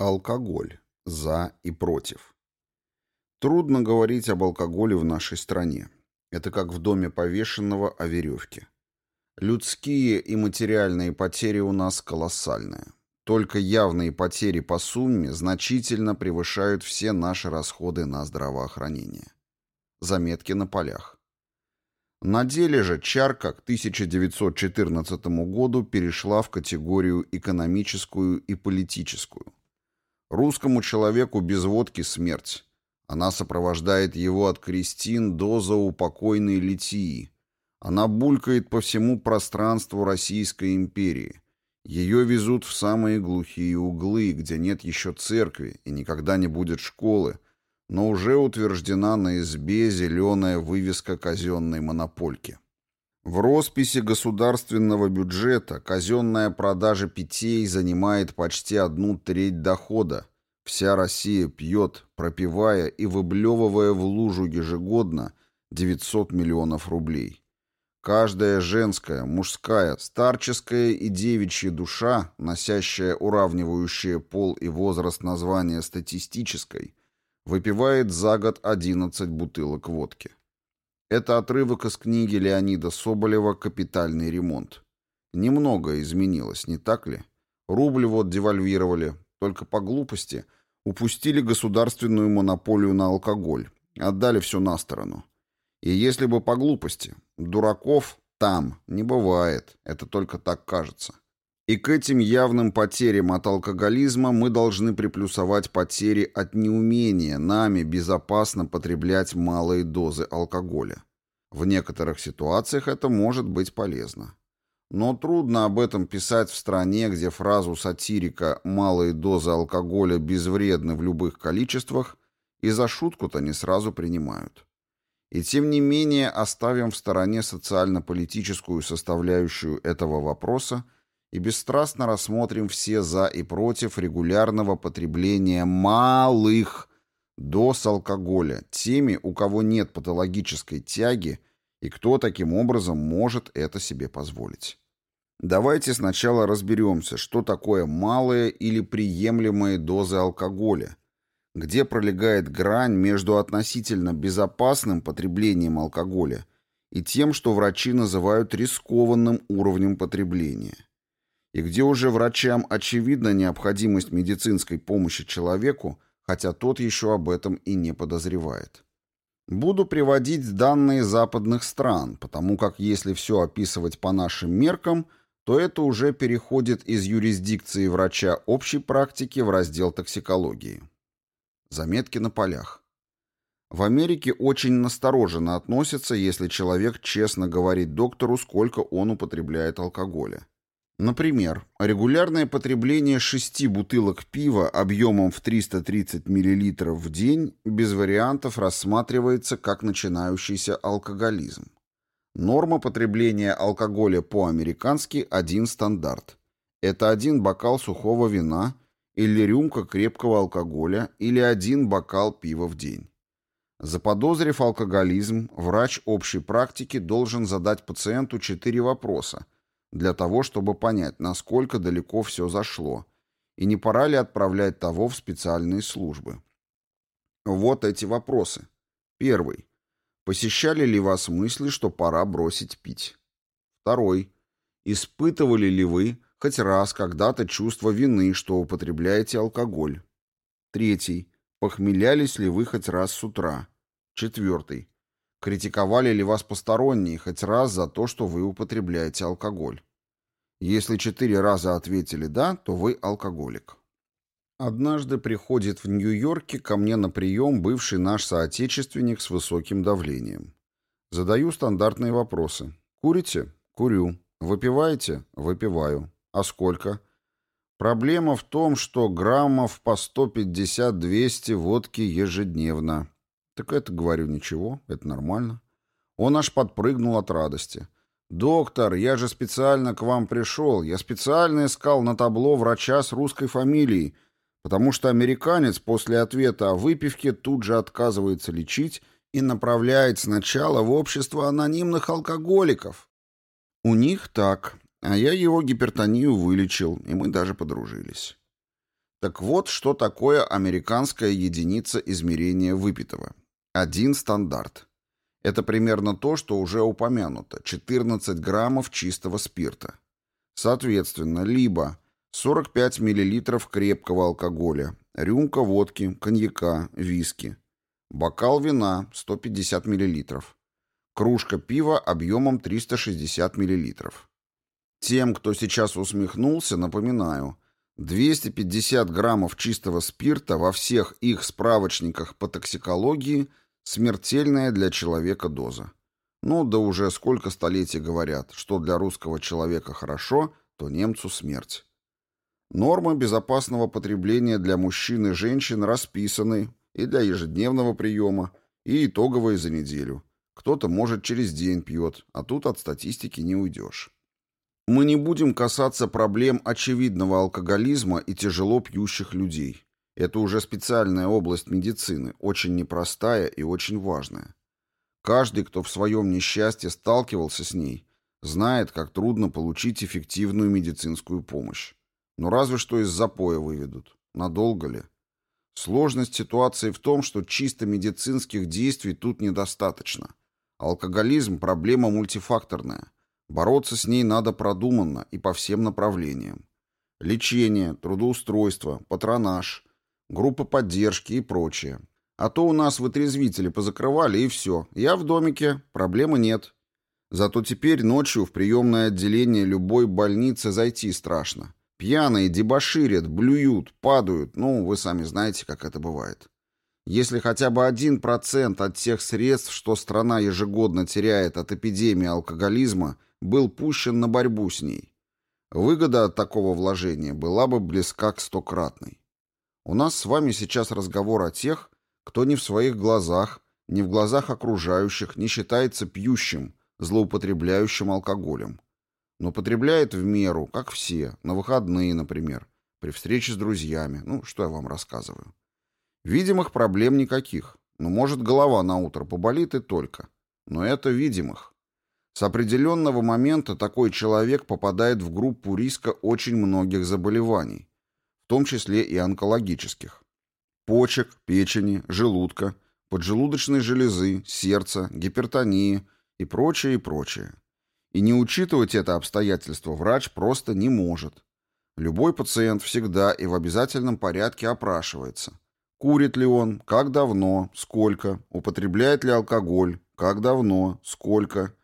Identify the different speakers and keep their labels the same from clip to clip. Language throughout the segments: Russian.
Speaker 1: Алкоголь. За и против. Трудно говорить об алкоголе в нашей стране. Это как в доме повешенного о веревке. Людские и материальные потери у нас колоссальные. Только явные потери по сумме значительно превышают все наши расходы на здравоохранение. Заметки на полях. На деле же чарка к 1914 году перешла в категорию экономическую и политическую. Русскому человеку без водки смерть. Она сопровождает его от крестин до заупокойной литии. Она булькает по всему пространству Российской империи. Ее везут в самые глухие углы, где нет еще церкви и никогда не будет школы, но уже утверждена на избе зеленая вывеска казенной монопольки. В росписи государственного бюджета казенная продажа питей занимает почти одну треть дохода. Вся Россия пьет, пропивая и выблевывая в лужу ежегодно 900 миллионов рублей. Каждая женская, мужская, старческая и девичья душа, носящая уравнивающее пол и возраст название статистической, выпивает за год 11 бутылок водки. Это отрывок из книги Леонида Соболева «Капитальный ремонт». Немного изменилось, не так ли? Рубль вот девальвировали, только по глупости упустили государственную монополию на алкоголь, отдали все на сторону. И если бы по глупости, дураков там не бывает, это только так кажется. И к этим явным потерям от алкоголизма мы должны приплюсовать потери от неумения нами безопасно потреблять малые дозы алкоголя. В некоторых ситуациях это может быть полезно. Но трудно об этом писать в стране, где фразу сатирика «малые дозы алкоголя безвредны в любых количествах» и за шутку-то не сразу принимают. И тем не менее оставим в стороне социально-политическую составляющую этого вопроса и бесстрастно рассмотрим все «за» и «против» регулярного потребления малых доз алкоголя теми, у кого нет патологической тяги и кто таким образом может это себе позволить. Давайте сначала разберемся, что такое малые или приемлемые дозы алкоголя, где пролегает грань между относительно безопасным потреблением алкоголя и тем, что врачи называют рискованным уровнем потребления и где уже врачам очевидна необходимость медицинской помощи человеку, хотя тот еще об этом и не подозревает. Буду приводить данные западных стран, потому как если все описывать по нашим меркам, то это уже переходит из юрисдикции врача общей практики в раздел токсикологии. Заметки на полях. В Америке очень настороженно относятся, если человек честно говорит доктору, сколько он употребляет алкоголя. Например, регулярное потребление шести бутылок пива объемом в 330 мл в день без вариантов рассматривается как начинающийся алкоголизм. Норма потребления алкоголя по-американски один стандарт. Это один бокал сухого вина или рюмка крепкого алкоголя или один бокал пива в день. Заподозрив алкоголизм, врач общей практики должен задать пациенту четыре вопроса – для того, чтобы понять, насколько далеко все зашло, и не пора ли отправлять того в специальные службы. Вот эти вопросы. Первый. Посещали ли вас мысли, что пора бросить пить? Второй. Испытывали ли вы хоть раз когда-то чувство вины, что употребляете алкоголь? Третий. Похмелялись ли вы хоть раз с утра? Четвертый. Критиковали ли вас посторонние хоть раз за то, что вы употребляете алкоголь? Если четыре раза ответили «да», то вы алкоголик. Однажды приходит в Нью-Йорке ко мне на прием бывший наш соотечественник с высоким давлением. Задаю стандартные вопросы. Курите? Курю. Выпиваете? Выпиваю. А сколько? Проблема в том, что граммов по 150-200 водки ежедневно. Так это, говорю, ничего, это нормально. Он аж подпрыгнул от радости. «Доктор, я же специально к вам пришел. Я специально искал на табло врача с русской фамилией, потому что американец после ответа о выпивке тут же отказывается лечить и направляет сначала в общество анонимных алкоголиков. У них так, а я его гипертонию вылечил, и мы даже подружились». Так вот, что такое американская единица измерения выпитого. Один стандарт. Это примерно то, что уже упомянуто – 14 граммов чистого спирта. Соответственно, либо 45 миллилитров крепкого алкоголя, рюмка водки, коньяка, виски, бокал вина 150 миллилитров, кружка пива объемом 360 миллилитров. Тем, кто сейчас усмехнулся, напоминаю, 250 граммов чистого спирта во всех их справочниках по токсикологии – смертельная для человека доза. Ну да уже сколько столетий говорят, что для русского человека хорошо, то немцу смерть. Нормы безопасного потребления для мужчин и женщин расписаны и для ежедневного приема, и итоговые за неделю. Кто-то, может, через день пьет, а тут от статистики не уйдешь. Мы не будем касаться проблем очевидного алкоголизма и тяжело пьющих людей. Это уже специальная область медицины, очень непростая и очень важная. Каждый, кто в своем несчастье сталкивался с ней, знает, как трудно получить эффективную медицинскую помощь. Но разве что из запоя выведут. Надолго ли? Сложность ситуации в том, что чисто медицинских действий тут недостаточно. Алкоголизм – проблема мультифакторная. Бороться с ней надо продуманно и по всем направлениям. Лечение, трудоустройство, патронаж, группа поддержки и прочее. А то у нас вытрезвители позакрывали, и все. Я в домике, проблемы нет. Зато теперь ночью в приемное отделение любой больницы зайти страшно. Пьяные дебоширят, блюют, падают. Ну, вы сами знаете, как это бывает. Если хотя бы один процент от тех средств, что страна ежегодно теряет от эпидемии алкоголизма, был пущен на борьбу с ней, выгода от такого вложения была бы близка к стократной. У нас с вами сейчас разговор о тех, кто ни в своих глазах, ни в глазах окружающих не считается пьющим, злоупотребляющим алкоголем. Но потребляет в меру, как все, на выходные, например, при встрече с друзьями. Ну, что я вам рассказываю. Видимых проблем никаких. Ну, может, голова на утро поболит и только. Но это видимых. С определенного момента такой человек попадает в группу риска очень многих заболеваний, в том числе и онкологических. Почек, печени, желудка, поджелудочной железы, сердца, гипертонии и прочее, и прочее. И не учитывать это обстоятельство врач просто не может. Любой пациент всегда и в обязательном порядке опрашивается. Курит ли он, как давно, сколько, употребляет ли алкоголь, как давно, сколько,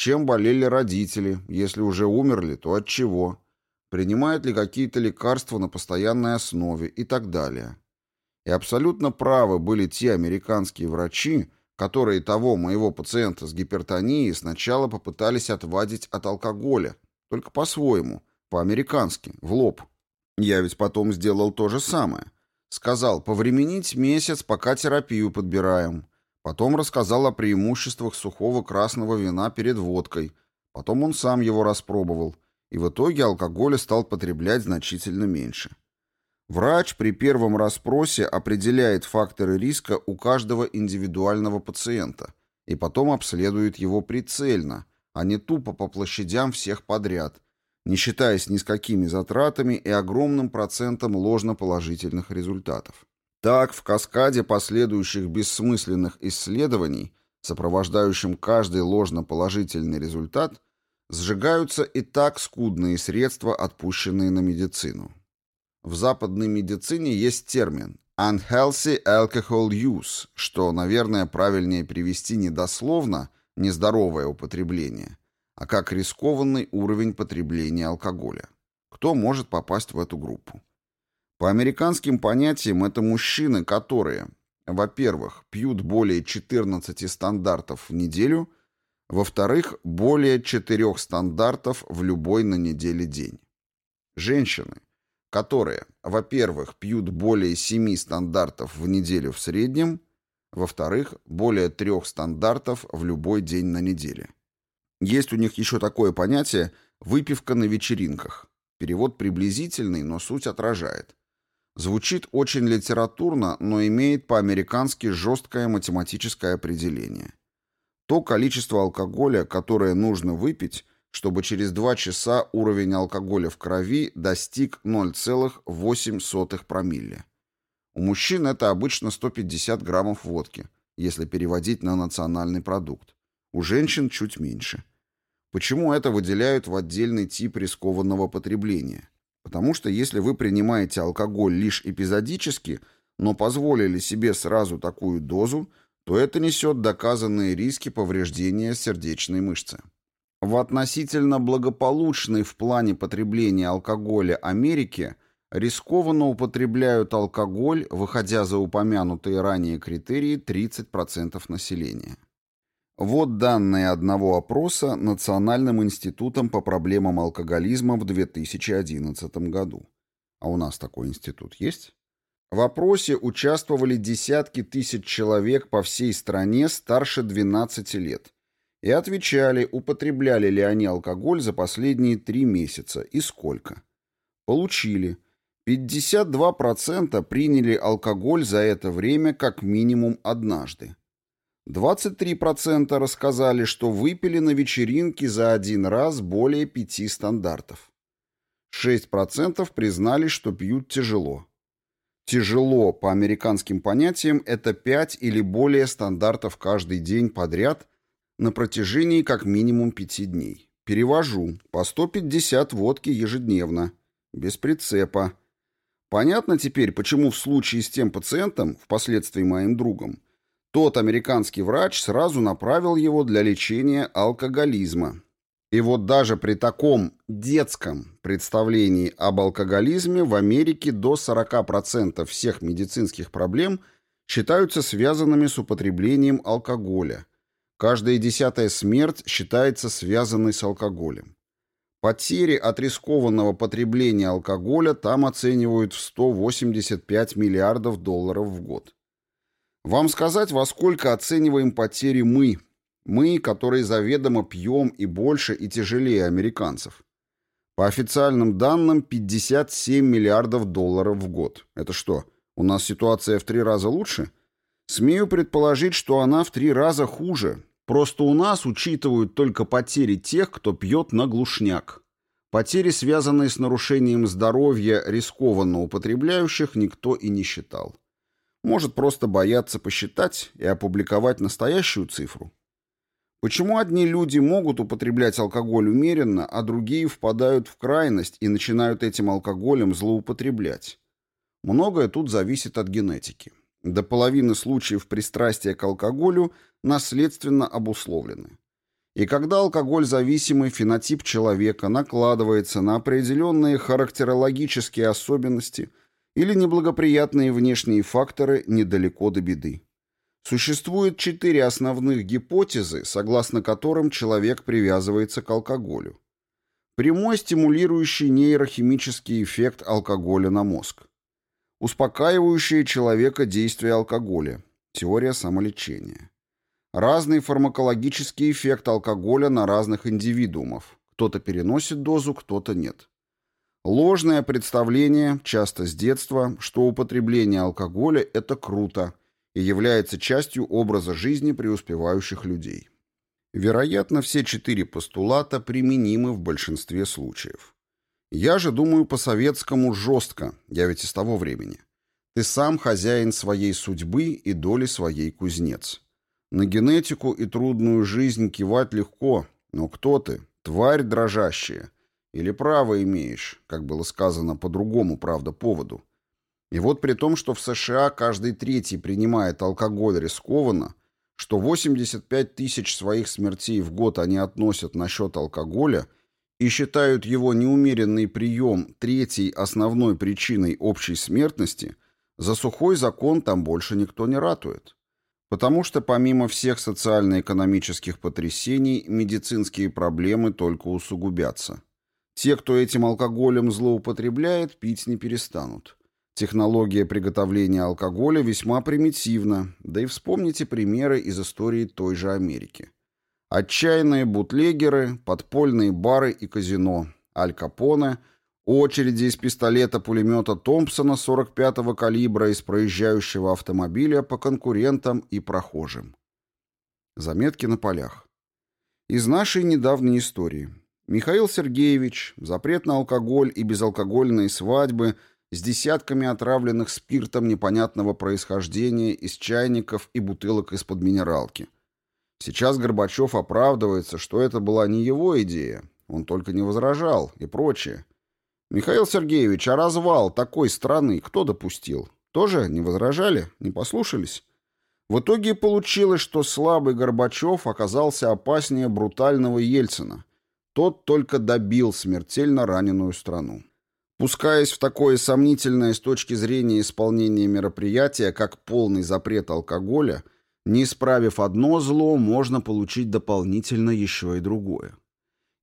Speaker 1: чем болели родители, если уже умерли, то от чего, принимает ли какие-то лекарства на постоянной основе и так далее. И абсолютно правы были те американские врачи, которые того моего пациента с гипертонией сначала попытались отвадить от алкоголя, только по-своему, по-американски, в лоб. Я ведь потом сделал то же самое. Сказал, повременить месяц, пока терапию подбираем. Потом рассказал о преимуществах сухого красного вина перед водкой. Потом он сам его распробовал и в итоге алкоголя стал потреблять значительно меньше. Врач при первом расспросе определяет факторы риска у каждого индивидуального пациента и потом обследует его прицельно, а не тупо по площадям всех подряд, не считаясь ни с какими затратами и огромным процентом ложноположительных результатов. Так, в каскаде последующих бессмысленных исследований, сопровождающим каждый ложноположительный результат, сжигаются и так скудные средства, отпущенные на медицину. В западной медицине есть термин «unhealthy alcohol use», что, наверное, правильнее привести не дословно «нездоровое употребление», а как рискованный уровень потребления алкоголя. Кто может попасть в эту группу? По американским понятиям это мужчины, которые, во-первых, пьют более 14 стандартов в неделю – во-вторых, более четырех стандартов в любой на неделе день. Женщины, которые, во-первых, пьют более семи стандартов в неделю в среднем, во-вторых, более трех стандартов в любой день на неделе. Есть у них еще такое понятие «выпивка на вечеринках». Перевод приблизительный, но суть отражает. Звучит очень литературно, но имеет по-американски жесткое математическое определение. То количество алкоголя, которое нужно выпить, чтобы через 2 часа уровень алкоголя в крови достиг 0,8 промилле. У мужчин это обычно 150 граммов водки, если переводить на национальный продукт. У женщин чуть меньше. Почему это выделяют в отдельный тип рискованного потребления? Потому что если вы принимаете алкоголь лишь эпизодически, но позволили себе сразу такую дозу, то это несет доказанные риски повреждения сердечной мышцы. В относительно благополучной в плане потребления алкоголя Америке рискованно употребляют алкоголь, выходя за упомянутые ранее критерии 30% населения. Вот данные одного опроса Национальным институтом по проблемам алкоголизма в 2011 году. А у нас такой институт есть? В опросе участвовали десятки тысяч человек по всей стране старше 12 лет и отвечали, употребляли ли они алкоголь за последние три месяца и сколько. Получили. 52% приняли алкоголь за это время как минимум однажды. 23% рассказали, что выпили на вечеринке за один раз более пяти стандартов. 6% признали, что пьют тяжело. Тяжело, по американским понятиям, это 5 или более стандартов каждый день подряд на протяжении как минимум 5 дней. Перевожу. По 150 водки ежедневно. Без прицепа. Понятно теперь, почему в случае с тем пациентом, впоследствии моим другом, тот американский врач сразу направил его для лечения алкоголизма. И вот даже при таком детском представлении об алкоголизме в Америке до 40% всех медицинских проблем считаются связанными с употреблением алкоголя. Каждая десятая смерть считается связанной с алкоголем. Потери от рискованного потребления алкоголя там оценивают в 185 миллиардов долларов в год. Вам сказать, во сколько оцениваем потери мы, мы, которые заведомо пьем и больше, и тяжелее американцев. По официальным данным, 57 миллиардов долларов в год. Это что, у нас ситуация в три раза лучше? Смею предположить, что она в три раза хуже. Просто у нас учитывают только потери тех, кто пьет на глушняк. Потери, связанные с нарушением здоровья рискованно употребляющих, никто и не считал. Может просто бояться посчитать и опубликовать настоящую цифру. Почему одни люди могут употреблять алкоголь умеренно, а другие впадают в крайность и начинают этим алкоголем злоупотреблять? Многое тут зависит от генетики. До половины случаев пристрастия к алкоголю наследственно обусловлены. И когда алкоголь-зависимый фенотип человека накладывается на определенные характерологические особенности – или неблагоприятные внешние факторы недалеко до беды. Существует четыре основных гипотезы, согласно которым человек привязывается к алкоголю. Прямой стимулирующий нейрохимический эффект алкоголя на мозг. Успокаивающее человека действие алкоголя. Теория самолечения. Разный фармакологический эффект алкоголя на разных индивидуумов. Кто-то переносит дозу, кто-то нет. Ложное представление, часто с детства, что употребление алкоголя – это круто и является частью образа жизни преуспевающих людей. Вероятно, все четыре постулата применимы в большинстве случаев. Я же думаю по-советскому жестко, я ведь из того времени. Ты сам хозяин своей судьбы и доли своей кузнец. На генетику и трудную жизнь кивать легко, но кто ты? Тварь дрожащая – или право имеешь, как было сказано по другому, правда, поводу. И вот при том, что в США каждый третий принимает алкоголь рискованно, что 85 тысяч своих смертей в год они относят на счет алкоголя и считают его неумеренный прием третьей основной причиной общей смертности, за сухой закон там больше никто не ратует. Потому что помимо всех социально-экономических потрясений, медицинские проблемы только усугубятся. Те, кто этим алкоголем злоупотребляет, пить не перестанут. Технология приготовления алкоголя весьма примитивна, да и вспомните примеры из истории той же Америки. Отчаянные бутлегеры, подпольные бары и казино, Аль Капоне, очереди из пистолета-пулемета Томпсона 45-го калибра из проезжающего автомобиля по конкурентам и прохожим. Заметки на полях. Из нашей недавней истории. Михаил Сергеевич, запрет на алкоголь и безалкогольные свадьбы с десятками отравленных спиртом непонятного происхождения из чайников и бутылок из-под минералки. Сейчас Горбачев оправдывается, что это была не его идея, он только не возражал и прочее. Михаил Сергеевич, а развал такой страны кто допустил? Тоже не возражали? Не послушались? В итоге получилось, что слабый Горбачев оказался опаснее брутального Ельцина. Тот только добил смертельно раненую страну. Пускаясь в такое сомнительное с точки зрения исполнения мероприятия, как полный запрет алкоголя, не исправив одно зло, можно получить дополнительно еще и другое.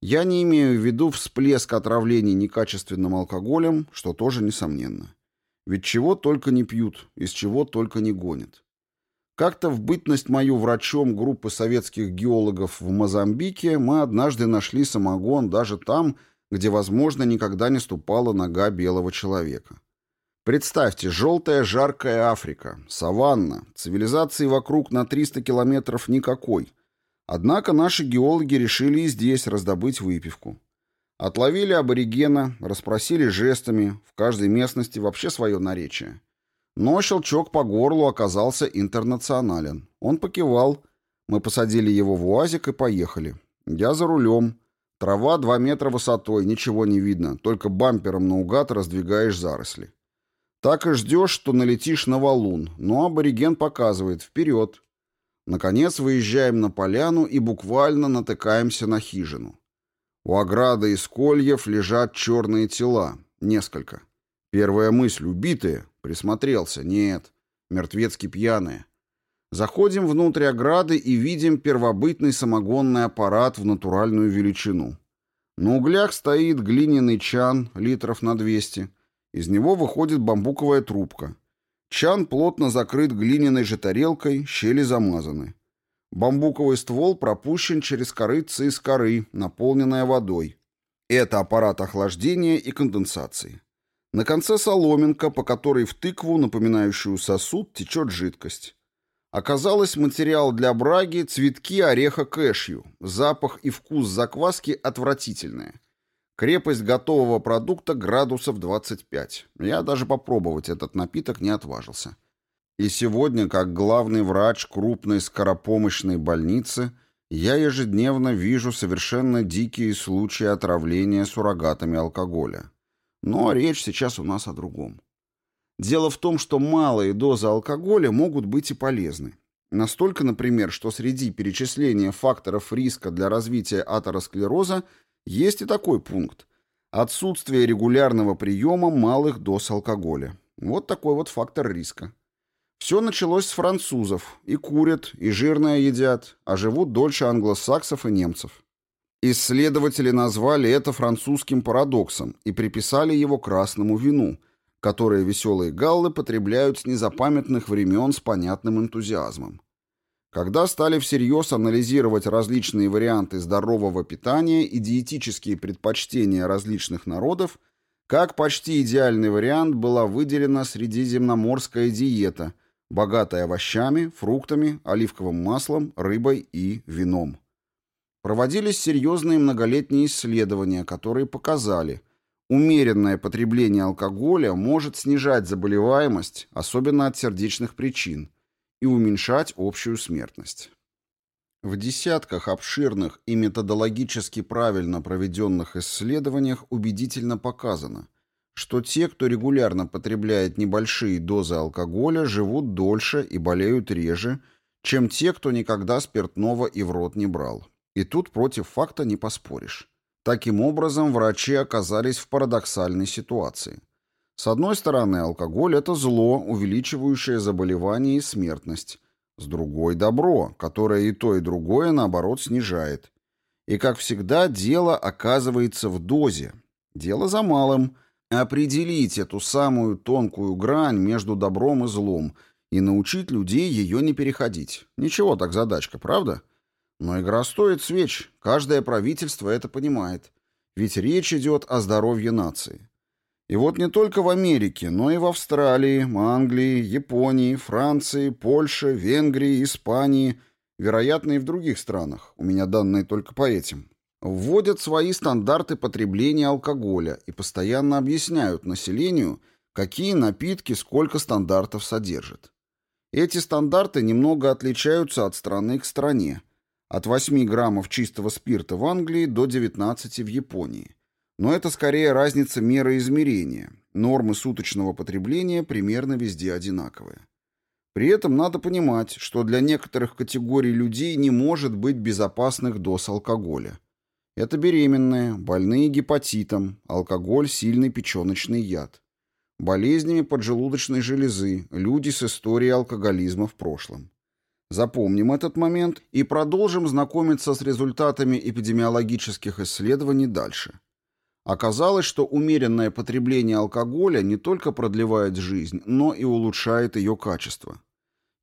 Speaker 1: Я не имею в виду всплеск отравлений некачественным алкоголем, что тоже несомненно. Ведь чего только не пьют, из чего только не гонят. Как-то в бытность мою врачом группы советских геологов в Мозамбике мы однажды нашли самогон даже там, где, возможно, никогда не ступала нога белого человека. Представьте, желтая жаркая Африка, саванна, цивилизации вокруг на 300 километров никакой. Однако наши геологи решили и здесь раздобыть выпивку. Отловили аборигена, расспросили жестами, в каждой местности вообще свое наречие. Но щелчок по горлу оказался интернационален. Он покивал. Мы посадили его в уазик и поехали. Я за рулем. Трава два метра высотой, ничего не видно, только бампером наугад раздвигаешь заросли. Так и ждешь, что налетишь на валун, но абориген показывает «вперед». Наконец выезжаем на поляну и буквально натыкаемся на хижину. У ограды из кольев лежат черные тела, несколько. Первая мысль — убитые, Присмотрелся. Нет. Мертвецки пьяные. Заходим внутрь ограды и видим первобытный самогонный аппарат в натуральную величину. На углях стоит глиняный чан литров на 200. Из него выходит бамбуковая трубка. Чан плотно закрыт глиняной же тарелкой, щели замазаны. Бамбуковый ствол пропущен через корыце из коры, наполненная водой. Это аппарат охлаждения и конденсации. На конце соломинка, по которой в тыкву, напоминающую сосуд, течет жидкость. Оказалось, материал для браги – цветки ореха кэшью. Запах и вкус закваски отвратительные. Крепость готового продукта градусов 25. Я даже попробовать этот напиток не отважился. И сегодня, как главный врач крупной скоропомощной больницы, я ежедневно вижу совершенно дикие случаи отравления суррогатами алкоголя. Но речь сейчас у нас о другом. Дело в том, что малые дозы алкоголя могут быть и полезны. Настолько, например, что среди перечисления факторов риска для развития атеросклероза есть и такой пункт – отсутствие регулярного приема малых доз алкоголя. Вот такой вот фактор риска. Все началось с французов. И курят, и жирное едят, а живут дольше англосаксов и немцев. Исследователи назвали это французским парадоксом и приписали его красному вину, которое веселые галлы потребляют с незапамятных времен с понятным энтузиазмом. Когда стали всерьез анализировать различные варианты здорового питания и диетические предпочтения различных народов, как почти идеальный вариант была выделена средиземноморская диета, богатая овощами, фруктами, оливковым маслом, рыбой и вином. Проводились серьезные многолетние исследования, которые показали, умеренное потребление алкоголя может снижать заболеваемость, особенно от сердечных причин, и уменьшать общую смертность. В десятках обширных и методологически правильно проведенных исследованиях убедительно показано, что те, кто регулярно потребляет небольшие дозы алкоголя, живут дольше и болеют реже, чем те, кто никогда спиртного и в рот не брал. И тут против факта не поспоришь. Таким образом, врачи оказались в парадоксальной ситуации. С одной стороны, алкоголь – это зло, увеличивающее заболевание и смертность. С другой – добро, которое и то, и другое, наоборот, снижает. И, как всегда, дело оказывается в дозе. Дело за малым – определить эту самую тонкую грань между добром и злом и научить людей ее не переходить. Ничего так задачка, правда? – но игра стоит свеч, каждое правительство это понимает. Ведь речь идет о здоровье нации. И вот не только в Америке, но и в Австралии, Англии, Японии, Франции, Польше, Венгрии, Испании, вероятно, и в других странах. У меня данные только по этим. вводят свои стандарты потребления алкоголя и постоянно объясняют населению, какие напитки сколько стандартов содержат. Эти стандарты немного отличаются от страны к стране. От 8 граммов чистого спирта в Англии до 19 в Японии. Но это скорее разница меры измерения. Нормы суточного потребления примерно везде одинаковые. При этом надо понимать, что для некоторых категорий людей не может быть безопасных доз алкоголя. Это беременные, больные гепатитом, алкоголь – сильный печеночный яд. Болезнями поджелудочной железы, люди с историей алкоголизма в прошлом. Запомним этот момент и продолжим знакомиться с результатами эпидемиологических исследований дальше. Оказалось, что умеренное потребление алкоголя не только продлевает жизнь, но и улучшает ее качество.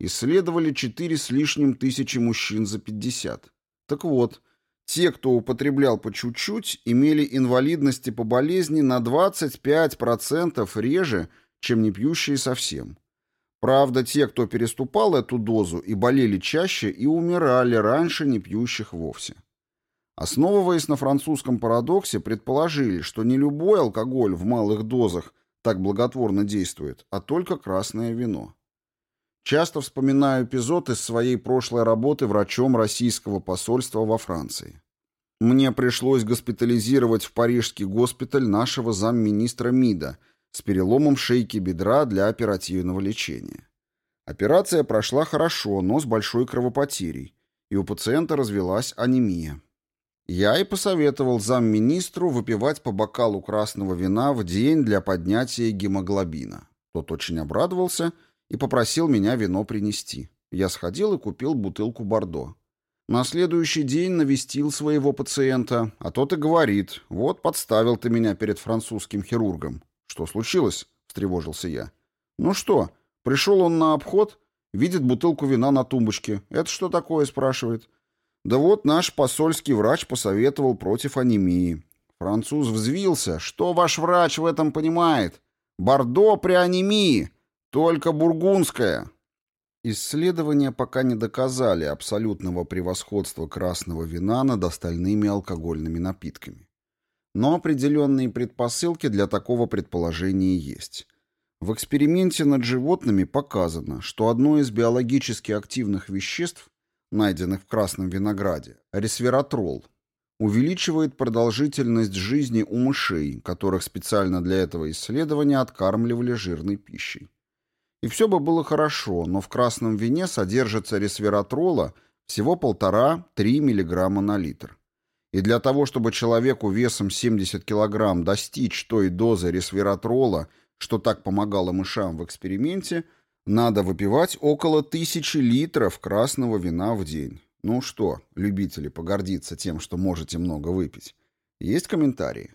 Speaker 1: Исследовали 4 с лишним тысячи мужчин за 50. Так вот, те, кто употреблял по чуть-чуть, имели инвалидности по болезни на 25% реже, чем не пьющие совсем. Правда, те, кто переступал эту дозу и болели чаще, и умирали раньше не пьющих вовсе. Основываясь на французском парадоксе, предположили, что не любой алкоголь в малых дозах так благотворно действует, а только красное вино. Часто вспоминаю эпизод из своей прошлой работы врачом российского посольства во Франции. Мне пришлось госпитализировать в парижский госпиталь нашего замминистра МИДа с переломом шейки бедра для оперативного лечения. Операция прошла хорошо, но с большой кровопотерей, и у пациента развелась анемия. Я и посоветовал замминистру выпивать по бокалу красного вина в день для поднятия гемоглобина. Тот очень обрадовался и попросил меня вино принести. Я сходил и купил бутылку бордо. На следующий день навестил своего пациента, а тот и говорит, вот подставил ты меня перед французским хирургом. Что случилось? встревожился я. Ну что, пришел он на обход, видит бутылку вина на тумбочке. Это что такое, спрашивает. Да вот наш посольский врач посоветовал против анемии. Француз взвился. Что ваш врач в этом понимает? Бордо при анемии. Только бургундская. Исследования пока не доказали абсолютного превосходства красного вина над остальными алкогольными напитками. Но определенные предпосылки для такого предположения есть. В эксперименте над животными показано, что одно из биологически активных веществ, найденных в красном винограде, ресвератрол, увеличивает продолжительность жизни у мышей, которых специально для этого исследования откармливали жирной пищей. И все бы было хорошо, но в красном вине содержится ресвератрола всего 1,5-3 мг на литр. И для того, чтобы человеку весом 70 кг достичь той дозы ресвератрола, что так помогало мышам в эксперименте, надо выпивать около тысячи литров красного вина в день. Ну что, любители, погордиться тем, что можете много выпить. Есть комментарии?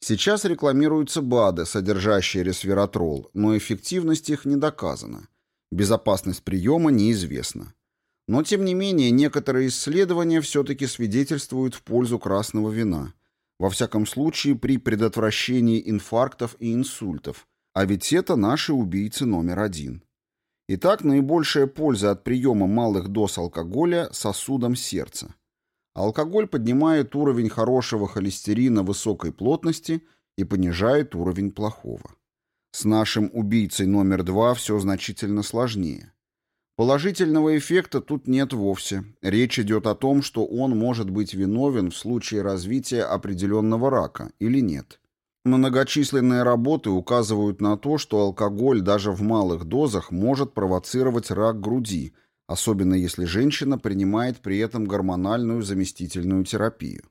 Speaker 1: Сейчас рекламируются БАДы, содержащие ресвератрол, но эффективность их не доказана. Безопасность приема неизвестна. Но, тем не менее, некоторые исследования все-таки свидетельствуют в пользу красного вина. Во всяком случае, при предотвращении инфарктов и инсультов. А ведь это наши убийцы номер один. Итак, наибольшая польза от приема малых доз алкоголя сосудом сердца. Алкоголь поднимает уровень хорошего холестерина высокой плотности и понижает уровень плохого. С нашим убийцей номер два все значительно сложнее. Положительного эффекта тут нет вовсе. Речь идет о том, что он может быть виновен в случае развития определенного рака или нет. Многочисленные работы указывают на то, что алкоголь даже в малых дозах может провоцировать рак груди – особенно если женщина принимает при этом гормональную заместительную терапию.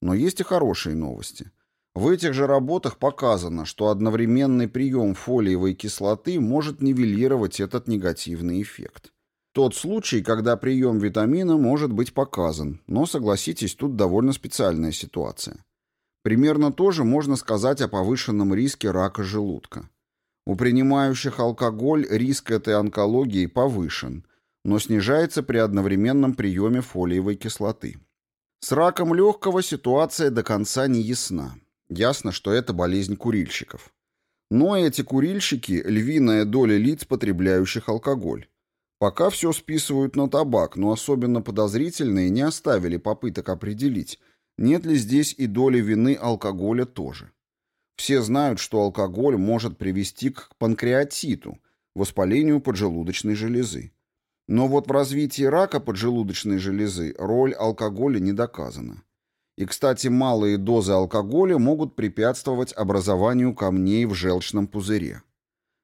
Speaker 1: Но есть и хорошие новости. В этих же работах показано, что одновременный прием фолиевой кислоты может нивелировать этот негативный эффект. Тот случай, когда прием витамина может быть показан, но, согласитесь, тут довольно специальная ситуация. Примерно то же можно сказать о повышенном риске рака желудка. У принимающих алкоголь риск этой онкологии повышен, но снижается при одновременном приеме фолиевой кислоты. С раком легкого ситуация до конца не ясна. Ясно, что это болезнь курильщиков. Но эти курильщики – львиная доля лиц, потребляющих алкоголь. Пока все списывают на табак, но особенно подозрительные не оставили попыток определить, Нет ли здесь и доли вины алкоголя тоже? Все знают, что алкоголь может привести к панкреатиту, воспалению поджелудочной железы. Но вот в развитии рака поджелудочной железы роль алкоголя не доказана. И, кстати, малые дозы алкоголя могут препятствовать образованию камней в желчном пузыре.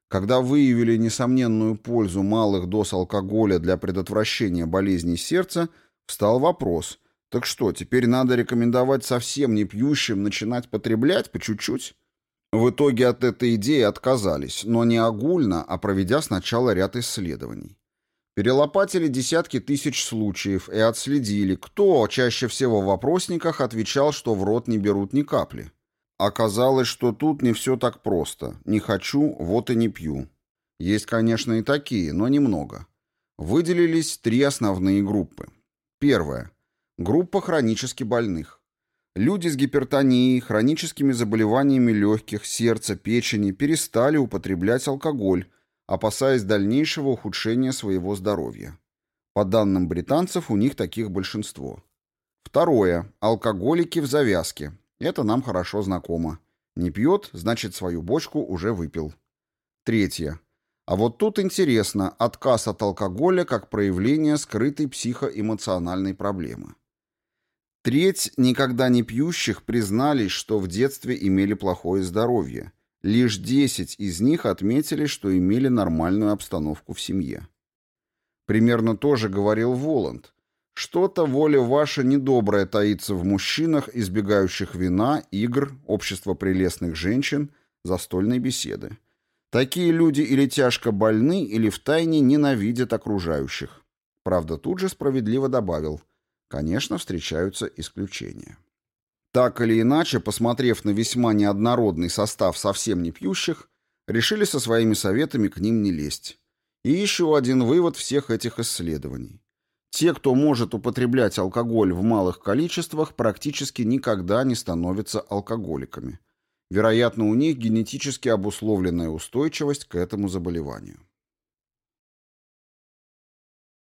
Speaker 1: Когда выявили несомненную пользу малых доз алкоголя для предотвращения болезней сердца, встал вопрос, так что, теперь надо рекомендовать совсем не пьющим начинать потреблять по чуть-чуть? В итоге от этой идеи отказались, но не огульно, а проведя сначала ряд исследований. Перелопатили десятки тысяч случаев и отследили, кто чаще всего в вопросниках отвечал, что в рот не берут ни капли. Оказалось, что тут не все так просто. Не хочу, вот и не пью. Есть, конечно, и такие, но немного. Выделились три основные группы. Первая. Группа хронически больных. Люди с гипертонией, хроническими заболеваниями легких, сердца, печени перестали употреблять алкоголь, опасаясь дальнейшего ухудшения своего здоровья. По данным британцев, у них таких большинство. Второе. Алкоголики в завязке. Это нам хорошо знакомо. Не пьет, значит, свою бочку уже выпил. Третье. А вот тут интересно, отказ от алкоголя как проявление скрытой психоэмоциональной проблемы. Треть никогда не пьющих признались, что в детстве имели плохое здоровье. Лишь 10 из них отметили, что имели нормальную обстановку в семье. Примерно то же говорил Воланд. Что-то воля ваша недобрая таится в мужчинах, избегающих вина, игр, общества прелестных женщин, застольной беседы. Такие люди или тяжко больны, или втайне ненавидят окружающих. Правда, тут же справедливо добавил – Конечно, встречаются исключения. Так или иначе, посмотрев на весьма неоднородный состав совсем не пьющих, решили со своими советами к ним не лезть. И еще один вывод всех этих исследований. Те, кто может употреблять алкоголь в малых количествах, практически никогда не становятся алкоголиками. Вероятно, у них генетически обусловленная устойчивость к этому заболеванию.